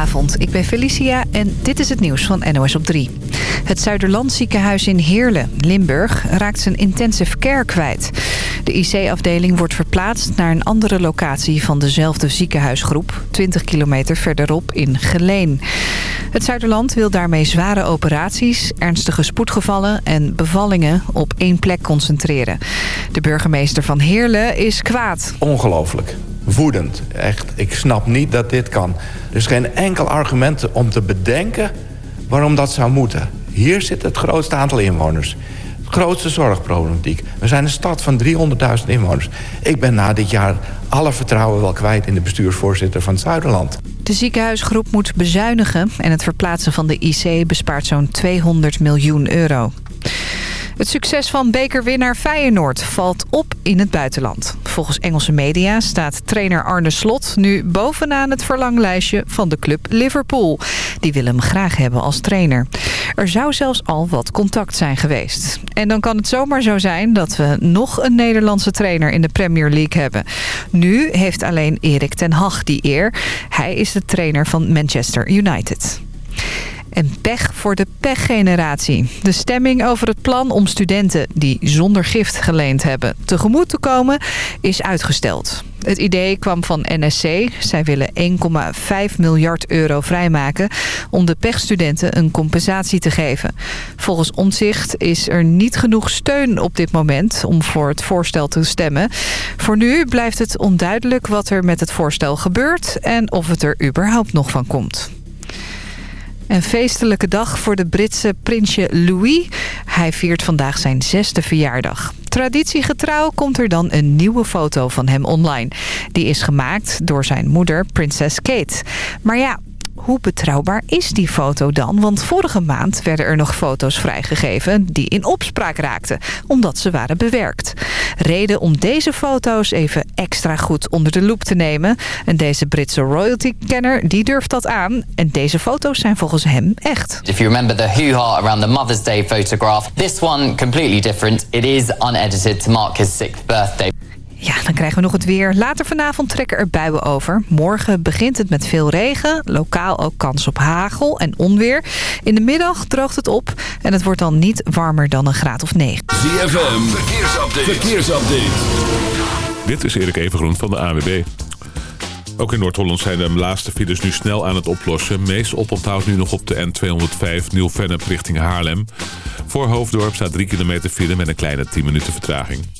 Goedenavond, ik ben Felicia en dit is het nieuws van NOS op 3. Het Zuiderland ziekenhuis in Heerlen, Limburg, raakt zijn intensive care kwijt. De IC-afdeling wordt verplaatst naar een andere locatie van dezelfde ziekenhuisgroep... 20 kilometer verderop in Geleen. Het Zuiderland wil daarmee zware operaties, ernstige spoedgevallen en bevallingen op één plek concentreren. De burgemeester van Heerlen is kwaad. Ongelooflijk woedend. Echt, ik snap niet dat dit kan. Er is geen enkel argument om te bedenken waarom dat zou moeten. Hier zit het grootste aantal inwoners. Het grootste zorgproblematiek. We zijn een stad van 300.000 inwoners. Ik ben na dit jaar alle vertrouwen wel kwijt in de bestuursvoorzitter van het Zuiderland. De ziekenhuisgroep moet bezuinigen en het verplaatsen van de IC bespaart zo'n 200 miljoen euro. Het succes van bekerwinnaar Feyenoord valt op in het buitenland. Volgens Engelse media staat trainer Arne Slot nu bovenaan het verlanglijstje van de club Liverpool. Die willen hem graag hebben als trainer. Er zou zelfs al wat contact zijn geweest. En dan kan het zomaar zo zijn dat we nog een Nederlandse trainer in de Premier League hebben. Nu heeft alleen Erik ten Hag die eer. Hij is de trainer van Manchester United. En pech voor de pechgeneratie. De stemming over het plan om studenten die zonder gift geleend hebben tegemoet te komen is uitgesteld. Het idee kwam van NSC. Zij willen 1,5 miljard euro vrijmaken om de pechstudenten een compensatie te geven. Volgens Omzicht is er niet genoeg steun op dit moment om voor het voorstel te stemmen. Voor nu blijft het onduidelijk wat er met het voorstel gebeurt en of het er überhaupt nog van komt. Een feestelijke dag voor de Britse prinsje Louis. Hij viert vandaag zijn zesde verjaardag. Traditiegetrouw komt er dan een nieuwe foto van hem online. Die is gemaakt door zijn moeder, prinses Kate. Maar ja, hoe betrouwbaar is die foto dan? Want vorige maand werden er nog foto's vrijgegeven die in opspraak raakten, omdat ze waren bewerkt. Reden om deze foto's even extra goed onder de loep te nemen. En deze Britse royalty-kenner die durft dat aan. En deze foto's zijn volgens hem echt. If you remember the hoo-ha around the Mother's Day photograph, this one completely different. It is unedited to mark his sixth birthday. Ja, dan krijgen we nog het weer. Later vanavond trekken er buien over. Morgen begint het met veel regen. Lokaal ook kans op hagel en onweer. In de middag droogt het op. En het wordt dan niet warmer dan een graad of 9. ZFM, verkeersupdate. verkeersupdate. Dit is Erik Evengroen van de AWB. Ook in Noord-Holland zijn de laatste files nu snel aan het oplossen. Meest oponthoud nu nog op de N205 Nieuw-Vennep richting Haarlem. Voor Hoofddorp staat 3 kilometer file met een kleine 10 minuten vertraging.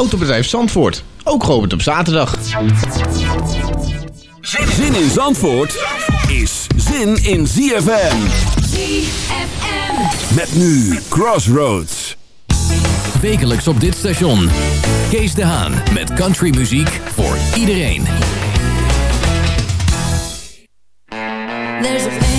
Autobedrijf Zandvoort. Ook geopend op zaterdag. Zin in Zandvoort is zin in ZFM. ZFM. Met nu Crossroads. Wekelijks op dit station. Kees de Haan met countrymuziek voor iedereen. There's a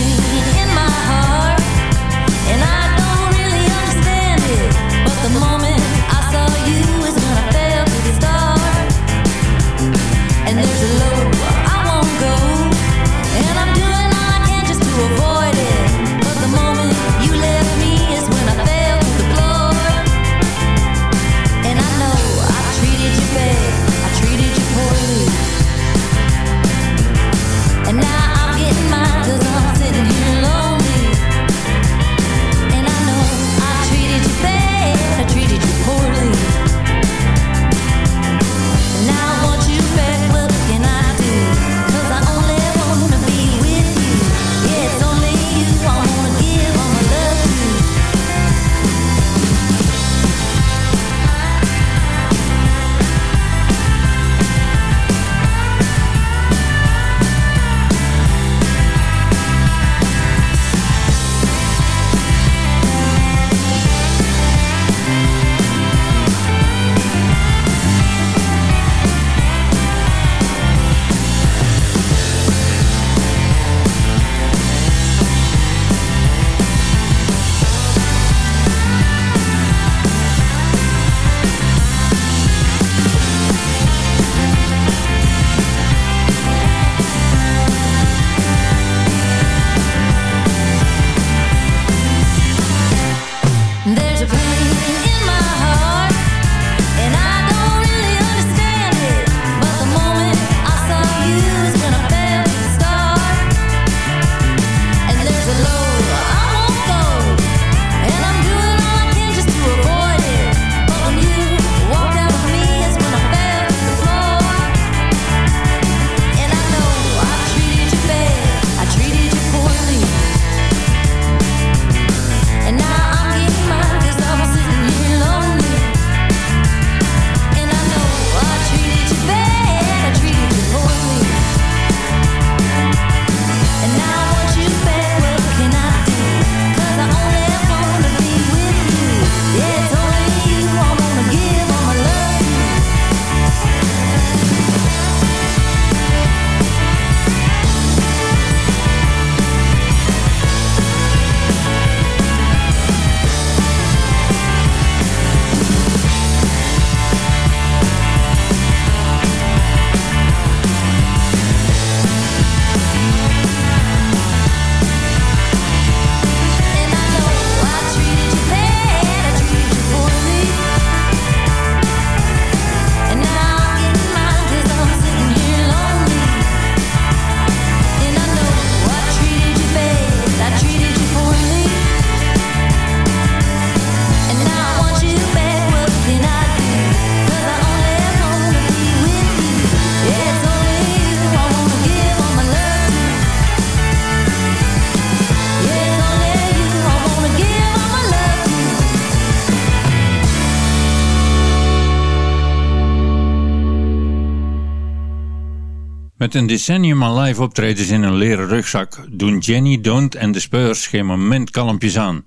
Met een decennium aan live optredens in een leren rugzak doen Jenny, Don't en de Spurs geen moment kalmpjes aan.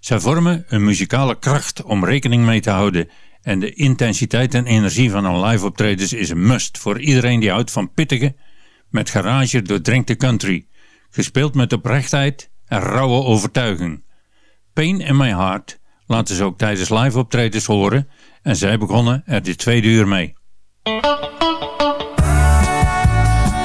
Zij vormen een muzikale kracht om rekening mee te houden en de intensiteit en energie van een live optredens is een must voor iedereen die houdt van pittige, met garage doordrenkte country, gespeeld met oprechtheid en rauwe overtuiging. Pain in My Heart laten ze ook tijdens live optredens horen en zij begonnen er dit tweede uur mee.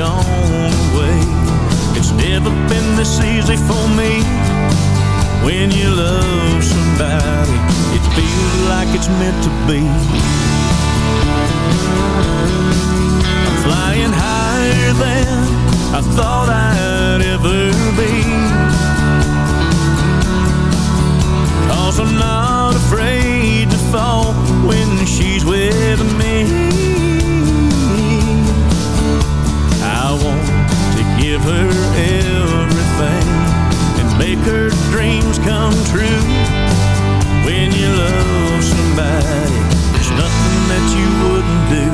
Gone away. It's never been this easy for me. When you love somebody, it feels like it's meant to be. I'm flying higher than I thought I'd ever be. Cause I'm not afraid to fall when she's with me. Come true. When you love somebody, there's nothing that you wouldn't do.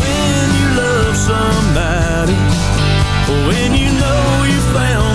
When you love somebody, when you know you found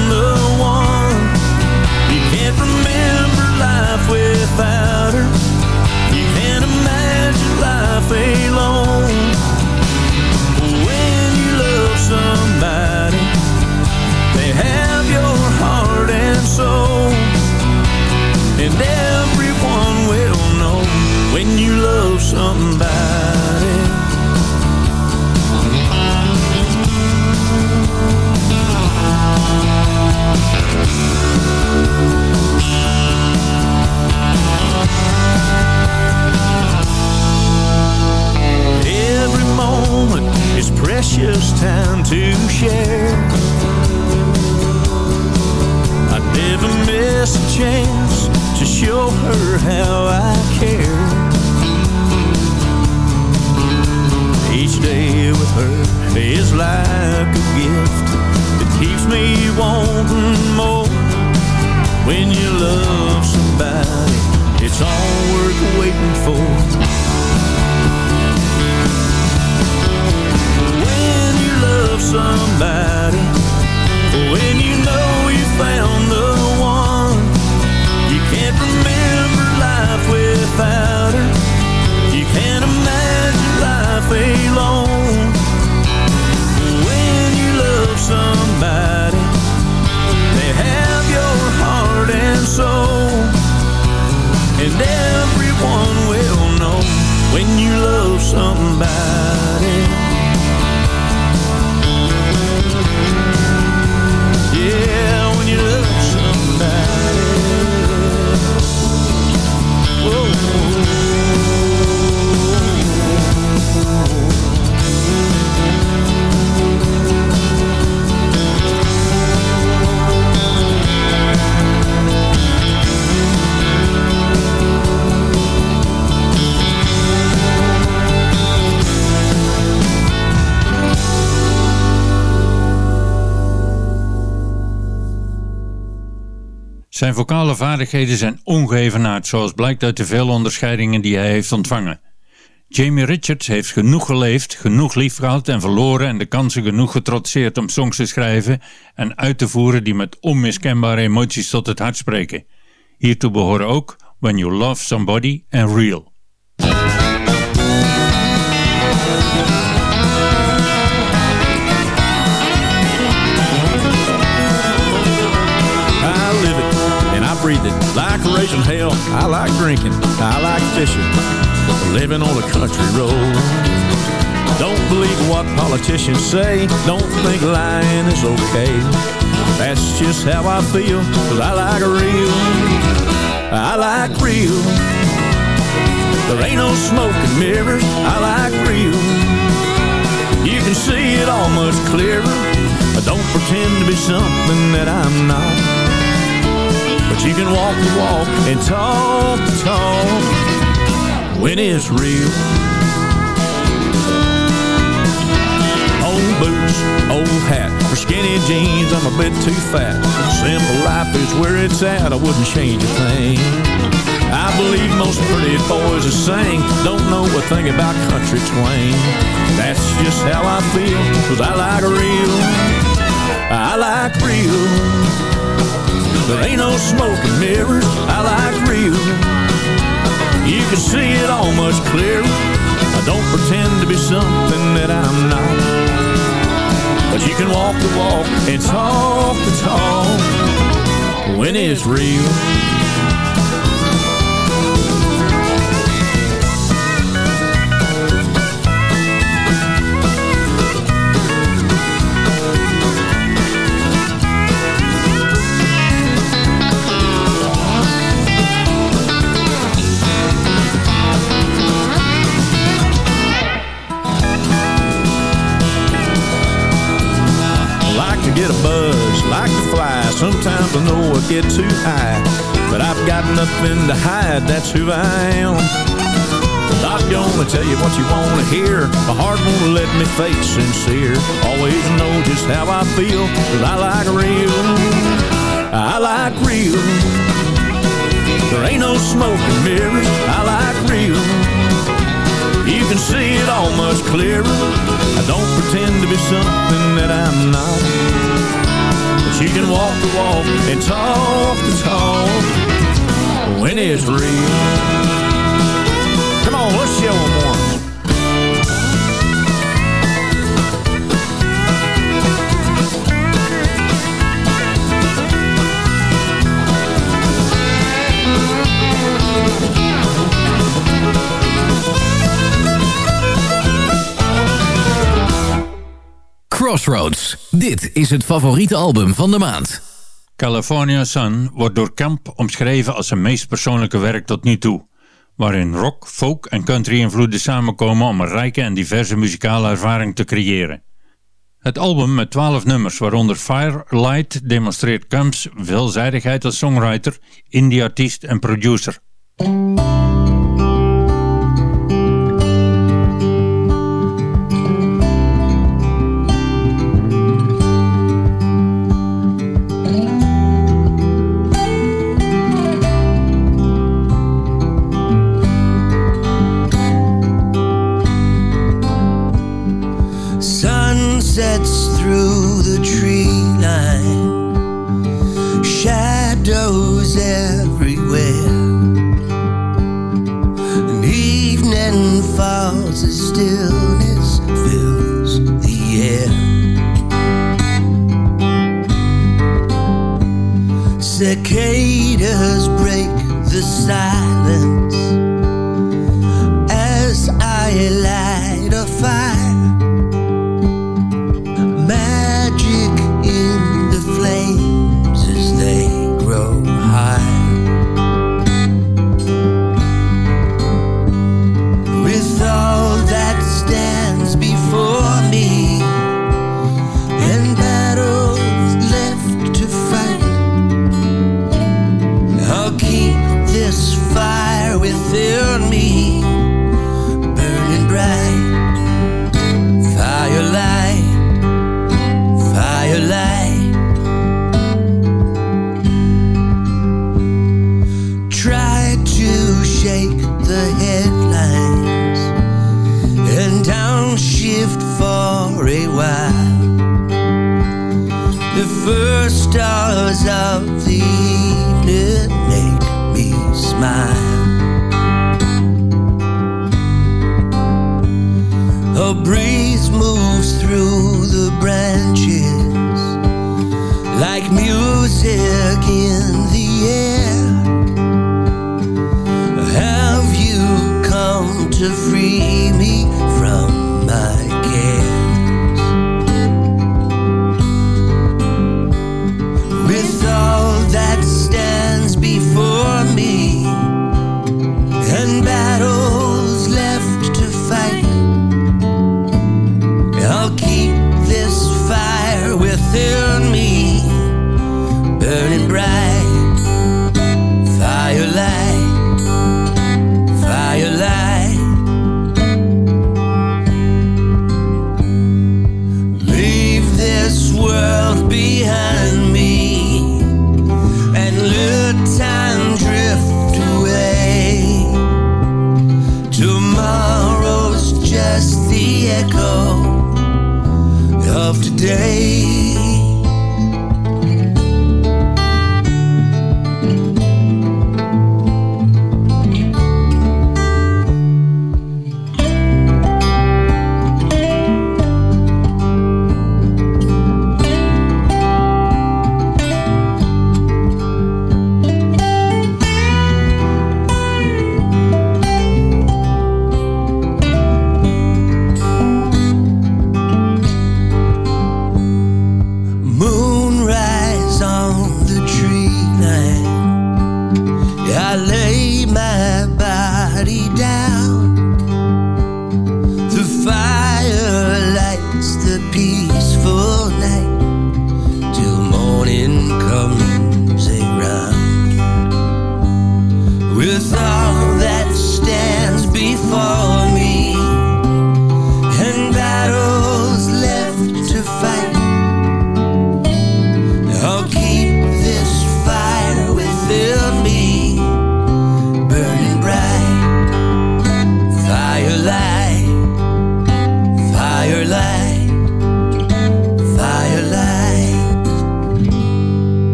Zijn vocale vaardigheden zijn ongeëvenaard, zoals blijkt uit de vele onderscheidingen die hij heeft ontvangen. Jamie Richards heeft genoeg geleefd, genoeg lief gehad en verloren en de kansen genoeg getrotseerd om songs te schrijven en uit te voeren die met onmiskenbare emoties tot het hart spreken. Hiertoe behoren ook When You Love Somebody en Real. I like raising hell. I like drinking, I like fishing, living on a country road. Don't believe what politicians say. Don't think lying is okay. That's just how I feel, cause I like real. I like real. There ain't no smoke and mirrors. I like real. You can see it much clearer. I don't pretend to be something that I'm not. But you can walk the walk and talk the talk when it's real. Old boots, old hat, for skinny jeans, I'm a bit too fat. Simple life is where it's at, I wouldn't change a thing. I believe most pretty boys that sing don't know a thing about country twang. That's just how I feel, cause I like real. I like real. There ain't no smoke and mirrors, I like real. You can see it all much clearer. I don't pretend to be something that I'm not. But you can walk the walk and talk the talk when it's real. Sometimes I know I get too high, but I've got nothing to hide. That's who I am. Not gonna tell you what you wanna hear. My heart won't let me fake sincere. Always know just how I feel feel, 'cause I like real. I like real. There ain't no smoke and mirrors. I like real. You can see it all much clearer. I don't pretend to be something that I'm not. You can walk the walk and talk the talk when it's real. Come on, let's show 'em once. Crossroads. Dit is het favoriete album van de maand. California Sun wordt door Camp omschreven als zijn meest persoonlijke werk tot nu toe, waarin rock, folk en country invloeden samenkomen om een rijke en diverse muzikale ervaring te creëren. Het album met 12 nummers, waaronder Firelight, demonstreert Camp's veelzijdigheid als songwriter, indie-artiest en producer.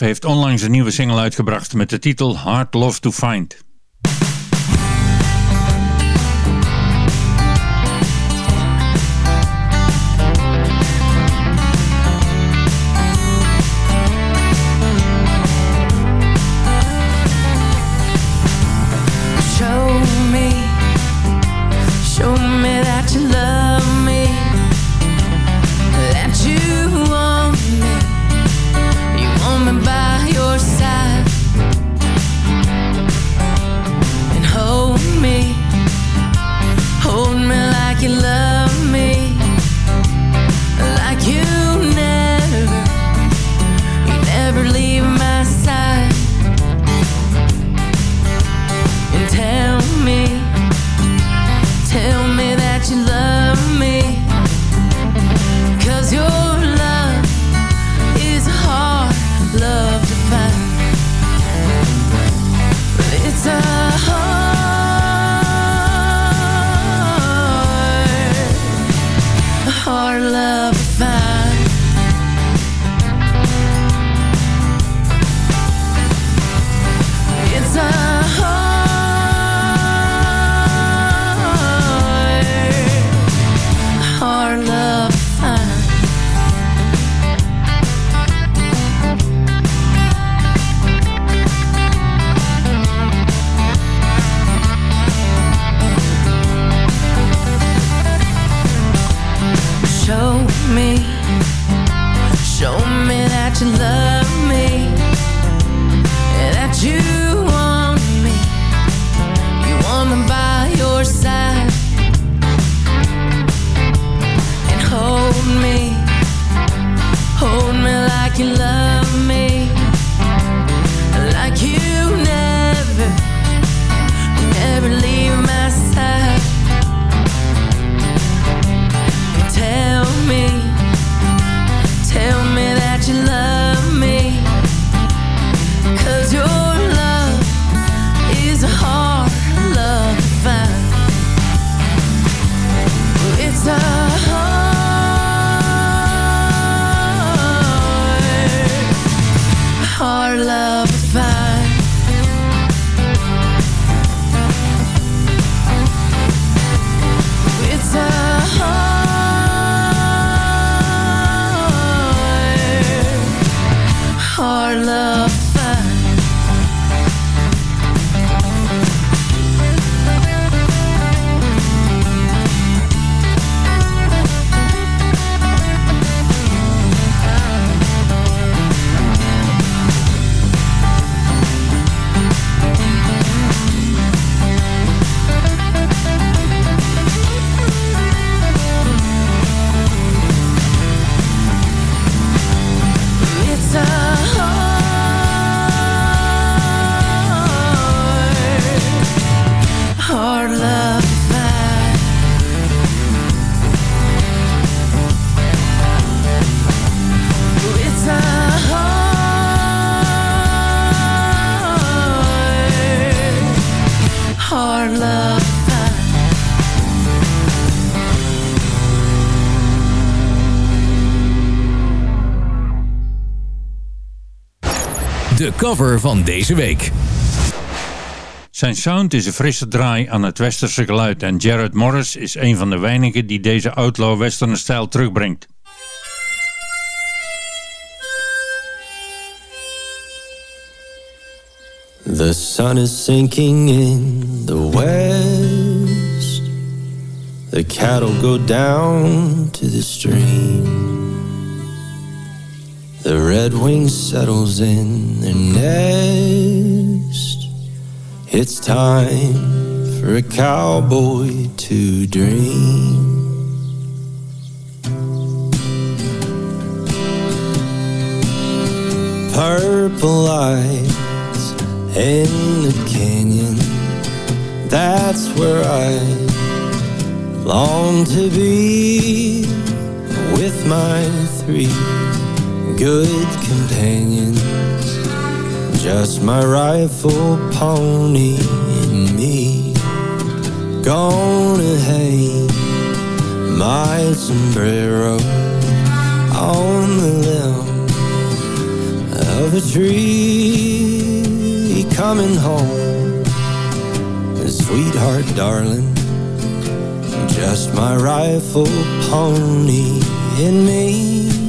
heeft onlangs een nieuwe single uitgebracht met de titel Hard Love to Find. Cover van deze week. Zijn sound is een frisse draai aan het westerse geluid en Jared Morris is een van de weinigen die deze outlaw western stijl terugbrengt. The sun is sinking in the west. The cattle go down to the stream. The red wing settles in their nest. It's time for a cowboy to dream. Purple lights in the canyon. That's where I long to be with my three good companions. Just my rifle, pony, and me. Gonna hang my sombrero on the limb of a tree. Coming home, sweetheart, darling. Just my rifle, pony, and me.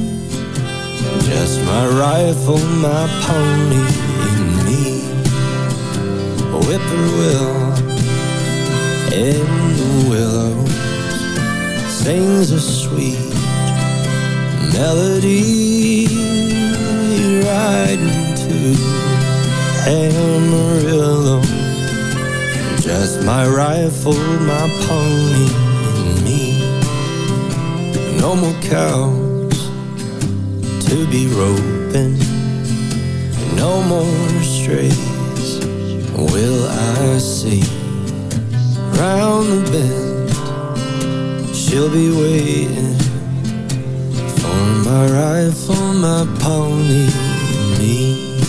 Just my rifle, my pony, and me. Whippoorwill in the willows sings a sweet melody, riding to Amarillo. Just my rifle, my pony, and me. No more cows to be roping. No more strays will I see. Round the bend, she'll be waiting for my rifle, my pony, me.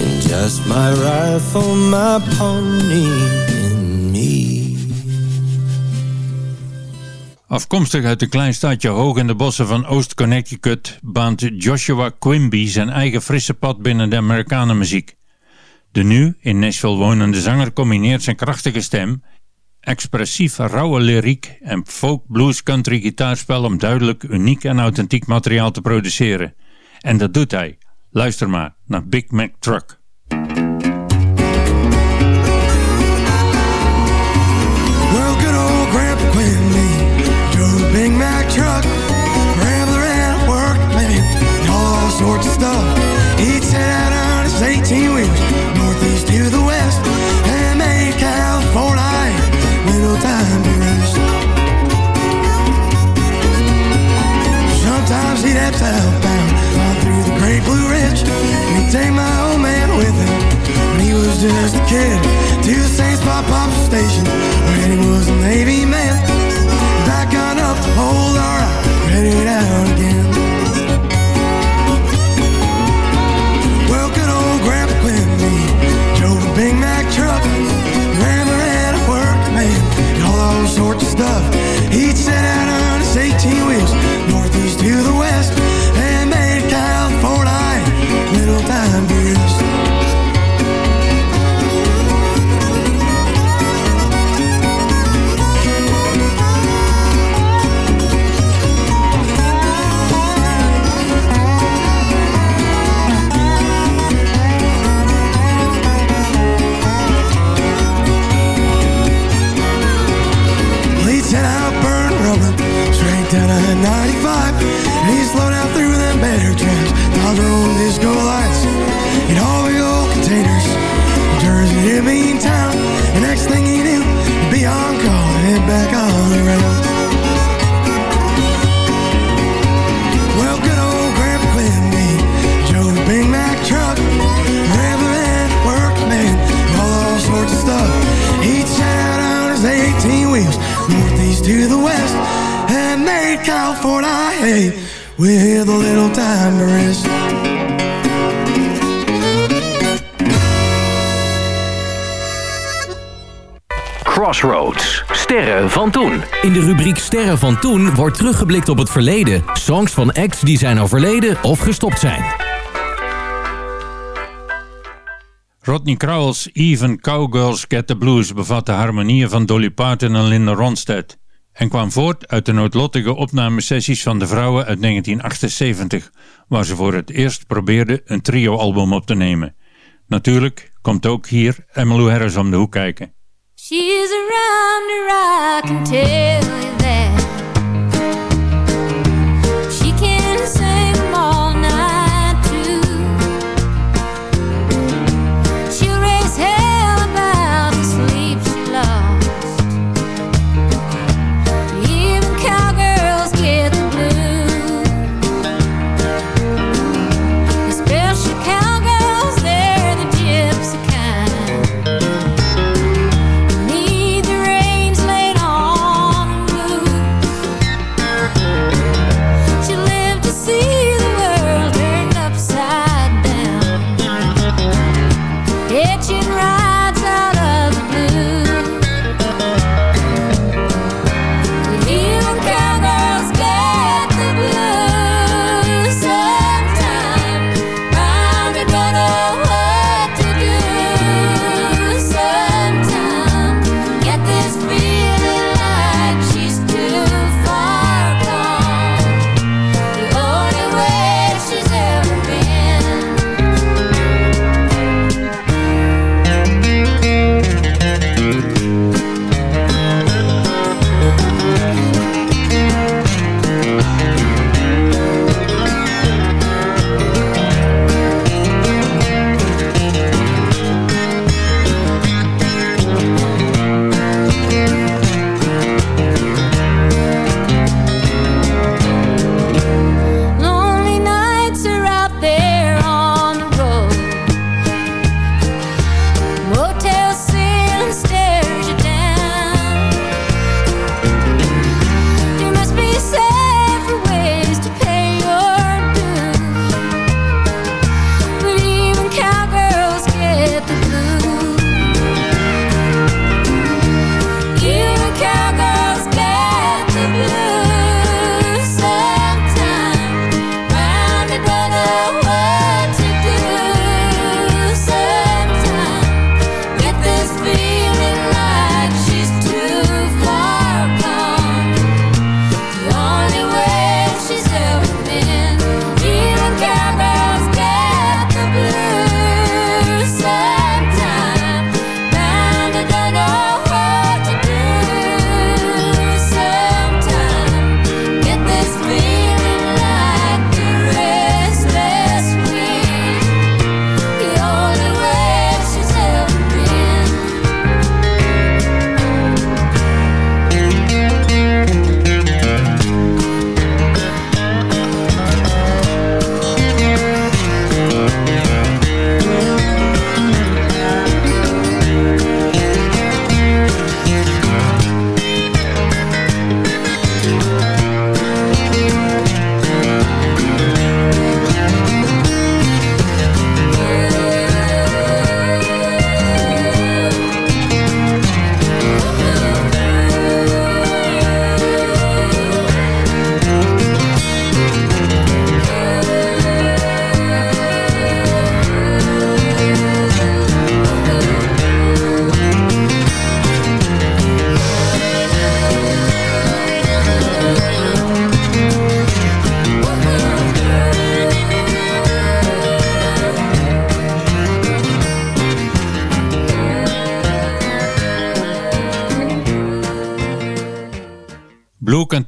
And just my rifle, my pony, Afkomstig uit een klein stadje hoog in de bossen van Oost-Connecticut baant Joshua Quimby zijn eigen frisse pad binnen de Amerikanenmuziek. De nu in Nashville wonende zanger combineert zijn krachtige stem, expressief rauwe lyriek en folk blues country gitaarspel om duidelijk uniek en authentiek materiaal te produceren. En dat doet hij. Luister maar naar Big Mac Truck. He'd head on through the Great Blue Ridge, and he'd take my old man with him when he was just a kid to the St. Spot Pop Station when he was a Navy California hay with a little time to. Crossroads. Sterren van toen. In de rubriek Sterren van toen wordt teruggeblikt op het verleden. Songs van acts die zijn overleden of gestopt zijn. Rodney Crowell's Even Cowgirls Get the Blues bevat de harmonieën van Dolly Parton en Linda Ronstadt en kwam voort uit de noodlottige opnamesessies van de vrouwen uit 1978, waar ze voor het eerst probeerden een trio-album op te nemen. Natuurlijk komt ook hier Emmylou Harris om de hoek kijken. She's around tell that.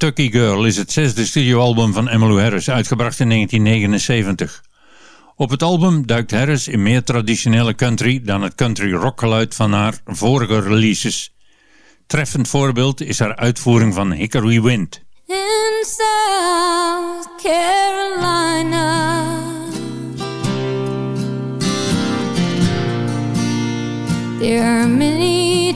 Kentucky Girl is het zesde studioalbum van Emmylou Harris, uitgebracht in 1979. Op het album duikt Harris in meer traditionele country dan het country rockgeluid van haar vorige releases. Treffend voorbeeld is haar uitvoering van Hickory Wind. In South Carolina There are many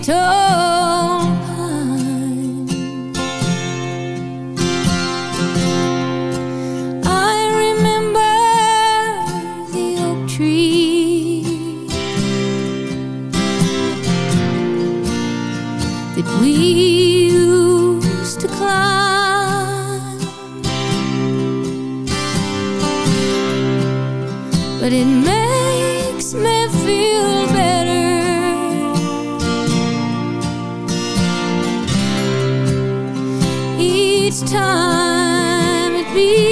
but it makes me feel better. Each time it beats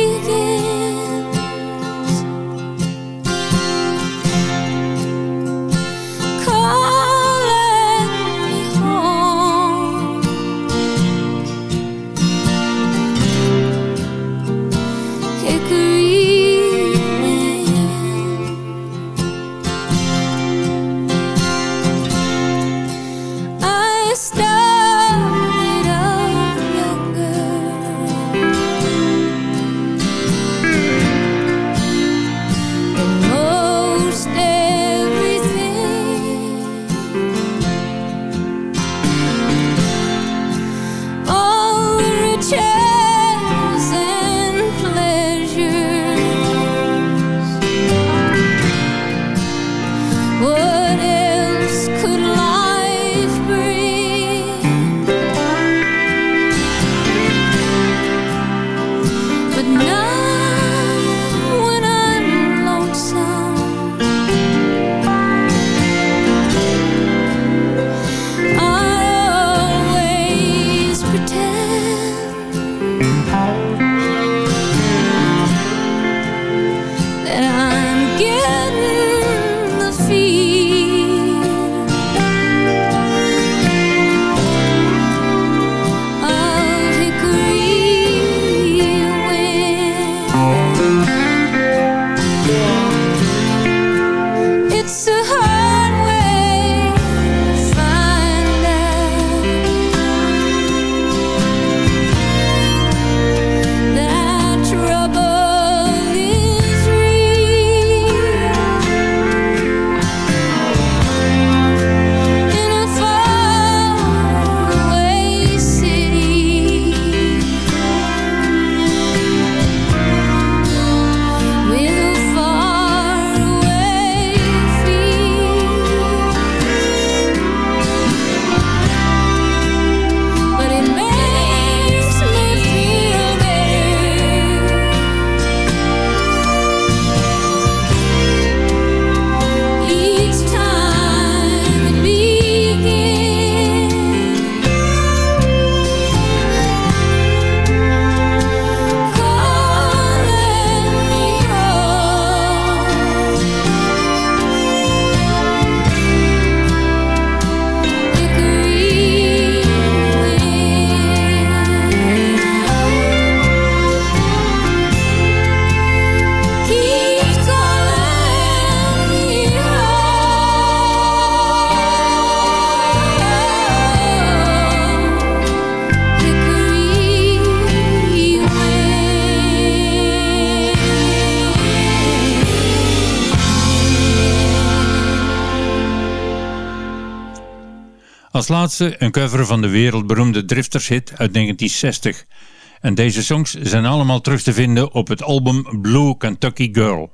Als laatste een cover van de wereldberoemde Drifters hit uit 1960. En deze songs zijn allemaal terug te vinden op het album Blue Kentucky Girl.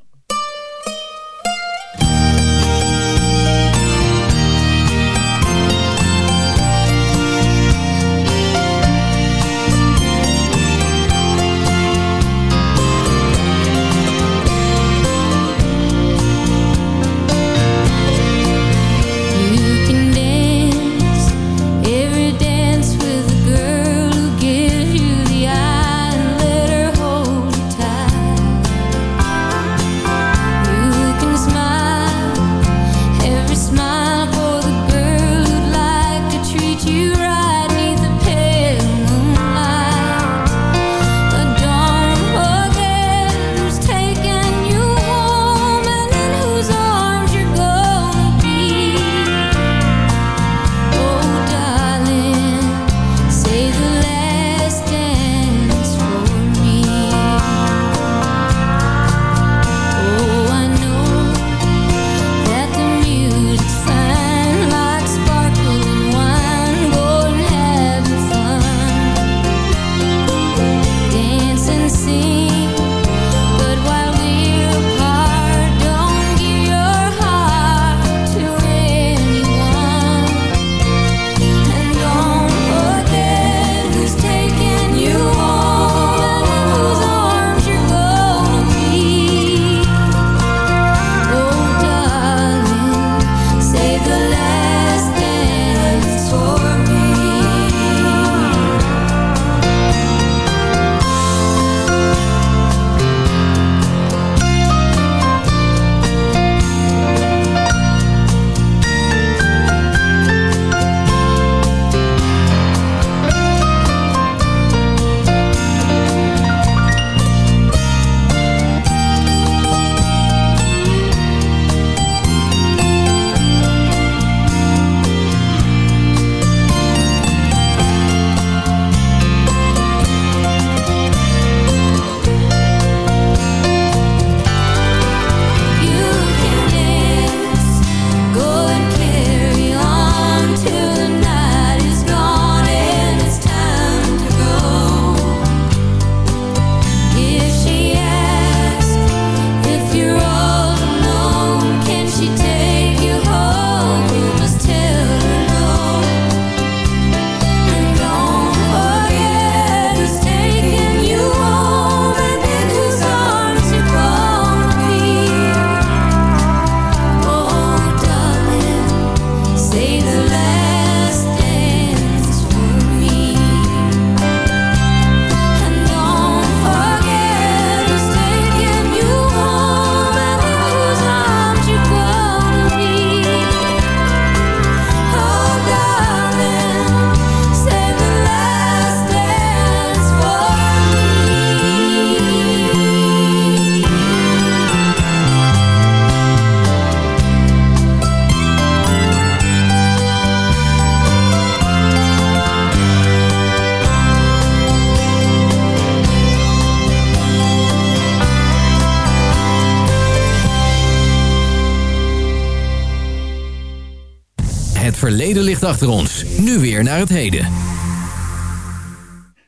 achter ons. Nu weer naar het heden.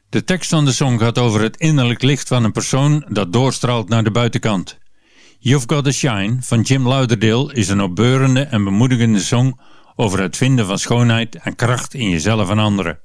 De tekst van de song gaat over het innerlijk licht van een persoon dat doorstraalt naar de buitenkant. You've Got a Shine van Jim Lauderdale is een opbeurende en bemoedigende song over het vinden van schoonheid en kracht in jezelf en anderen.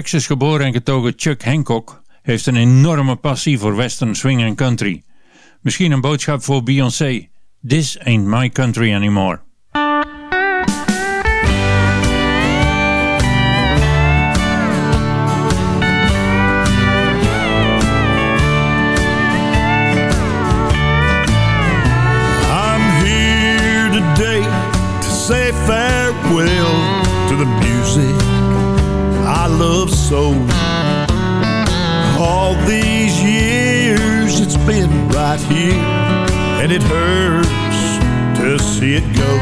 Texas geboren en getogen Chuck Hancock heeft een enorme passie voor western swing en country. Misschien een boodschap voor Beyoncé. This ain't my country anymore. soul. All these years it's been right here, and it hurts to see it go.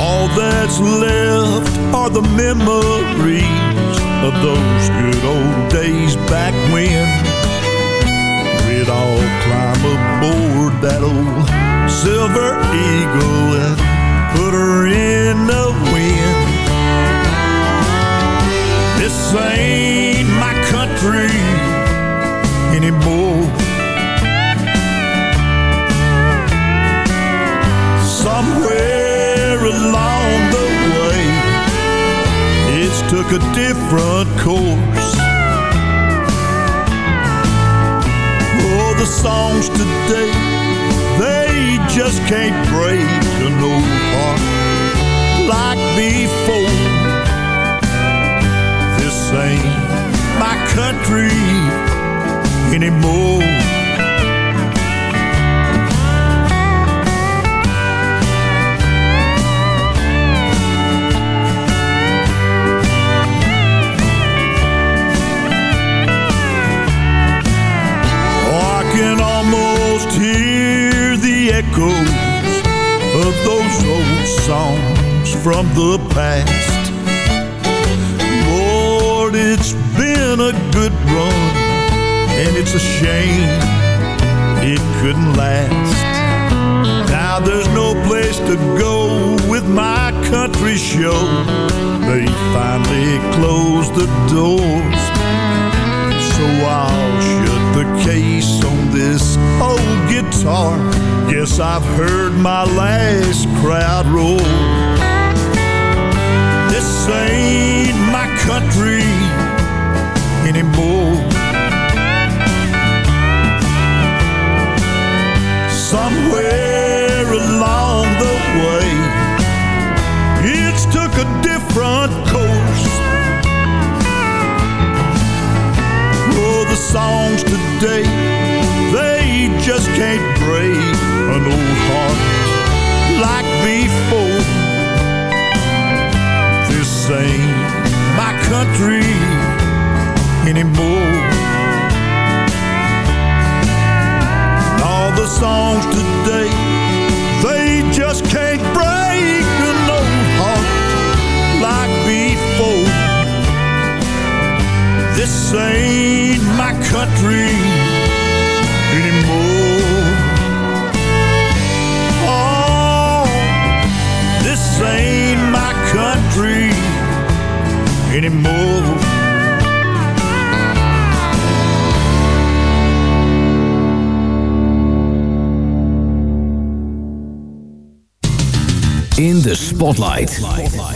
All that's left are the memories of those good old days back when we'd all climb aboard that old silver eagle and put her in the wind. This ain't my country anymore. Somewhere along the way, it's took a different course. Oh, the songs today, they just can't break an old heart like before. Ain't my country anymore. Oh, I can almost hear the echoes of those old songs from the past. A good run, and it's a shame it couldn't last. Now there's no place to go with my country show. They finally closed the doors. So I'll shut the case on this old guitar. Guess I've heard my last crowd roar. This ain't my country anymore. Somewhere along the way, it's took a different course. Oh, the songs today, they just can't break an old heart like before. This ain't my country anymore. All the songs today, they just can't break an old heart like before. This ain't my country anymore. Oh, this ain't my country anymore. The Spotlight. Spotlight.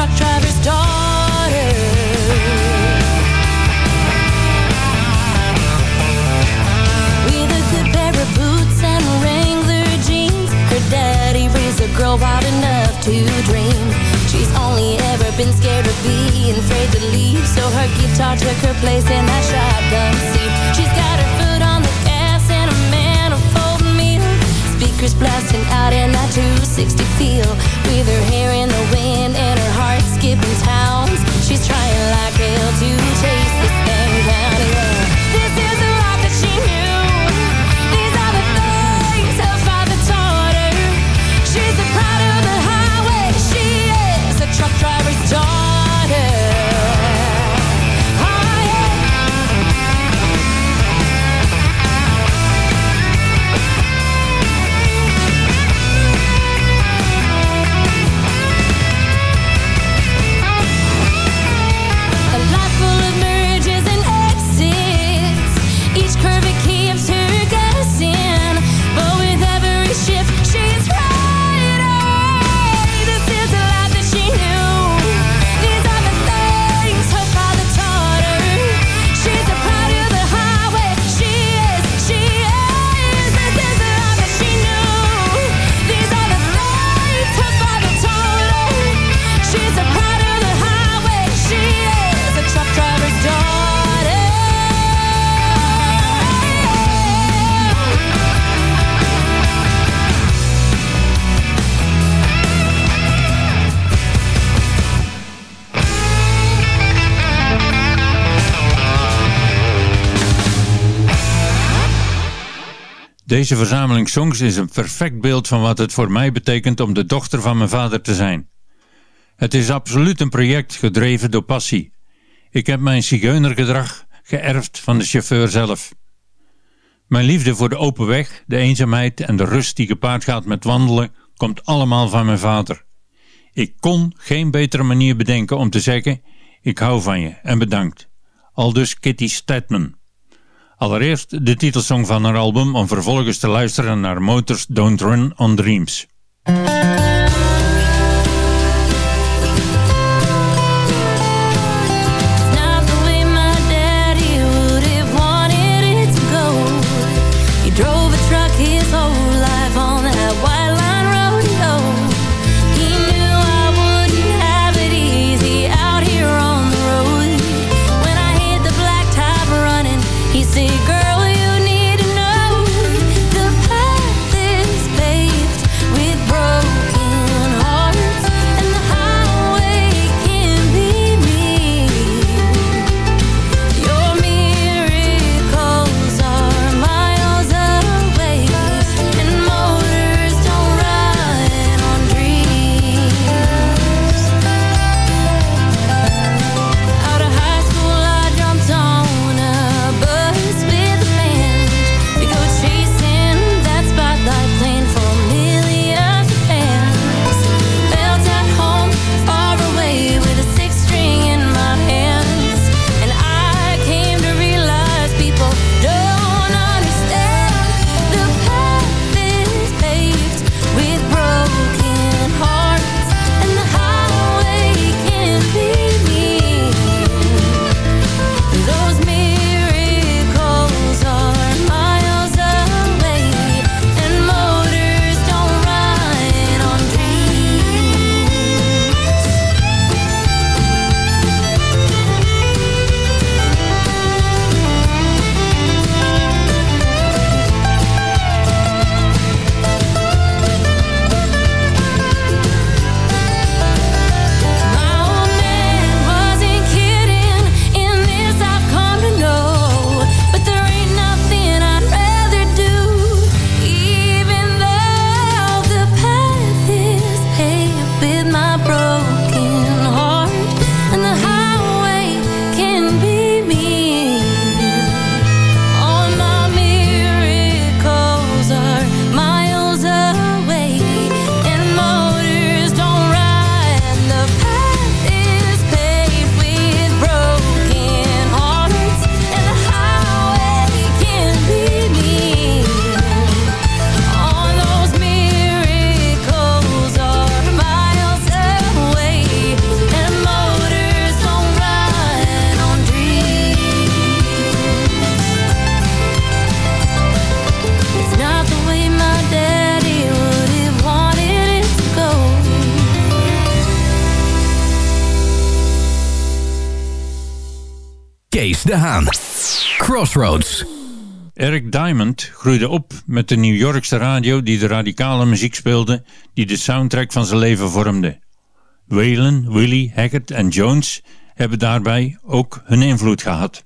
Truck driver's daughter. With a good pair of boots and Wrangler jeans, her daddy raised a girl wild enough to dream. She's only ever been scared of being afraid to leave, so her guitar took her place in that shotgun seat. She's got her foot on the gas and a manifold meal. Speakers blasting out in that 260 feel. With her hair in the wind in town. Deze verzameling songs is een perfect beeld van wat het voor mij betekent om de dochter van mijn vader te zijn. Het is absoluut een project gedreven door passie. Ik heb mijn zigeunergedrag geërfd van de chauffeur zelf. Mijn liefde voor de open weg, de eenzaamheid en de rust die gepaard gaat met wandelen, komt allemaal van mijn vader. Ik kon geen betere manier bedenken om te zeggen, ik hou van je en bedankt. Aldus Kitty Stedman. Allereerst de titelsong van haar album om vervolgens te luisteren naar Motors Don't Run on Dreams. Crossroads. Eric Diamond groeide op met de New Yorkse radio die de radicale muziek speelde die de soundtrack van zijn leven vormde. Waylon, Willie, Haggard en Jones hebben daarbij ook hun invloed gehad.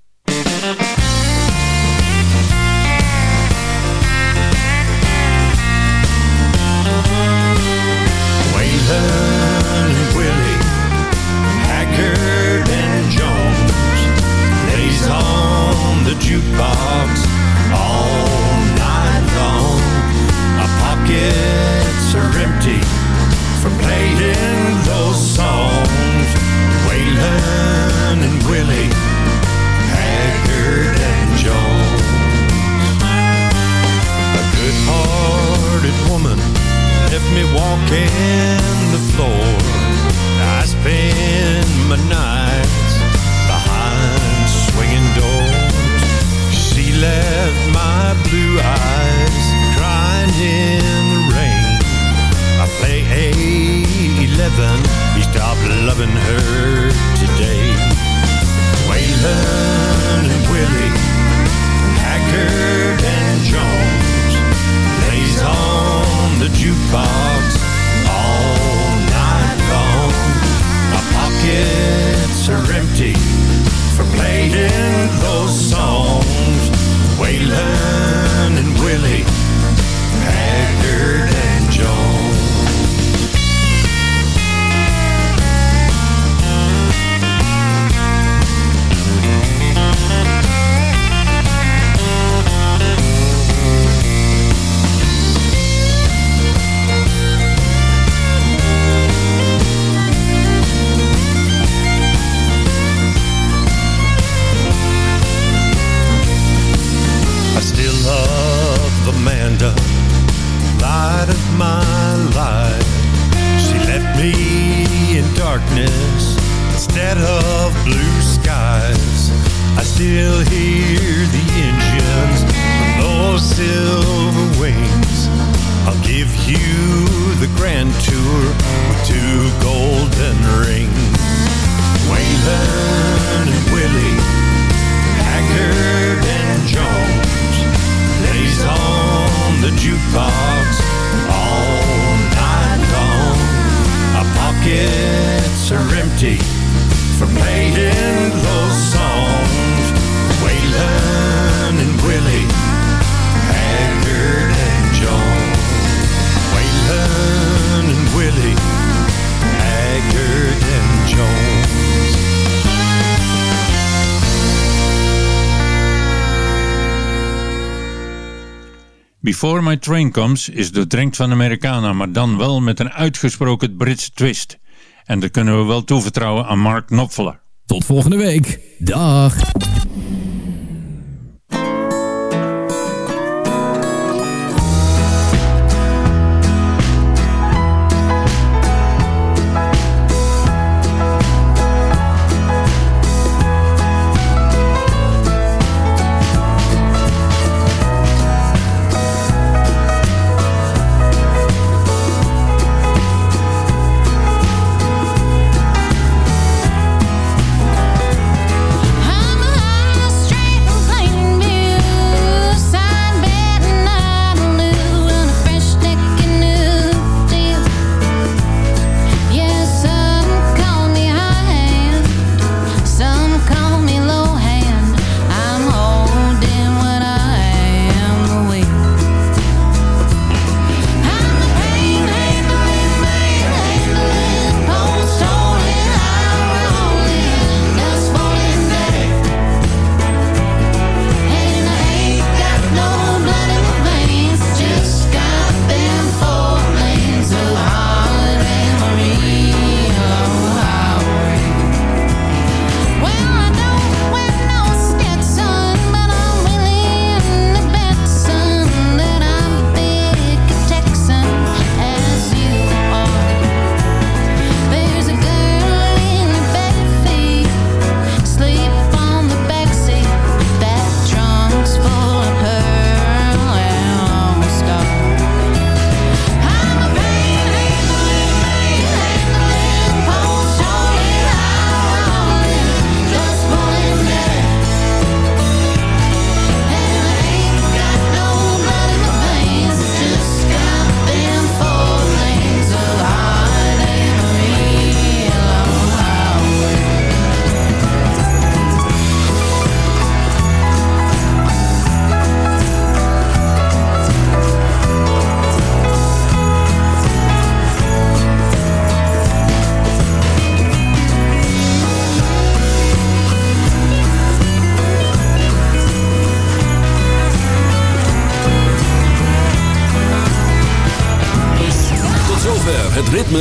Before My Train Comes is doordrenkt van Americana, maar dan wel met een uitgesproken Britse twist. En dat kunnen we wel toevertrouwen aan Mark Knopfler. Tot volgende week. Dag.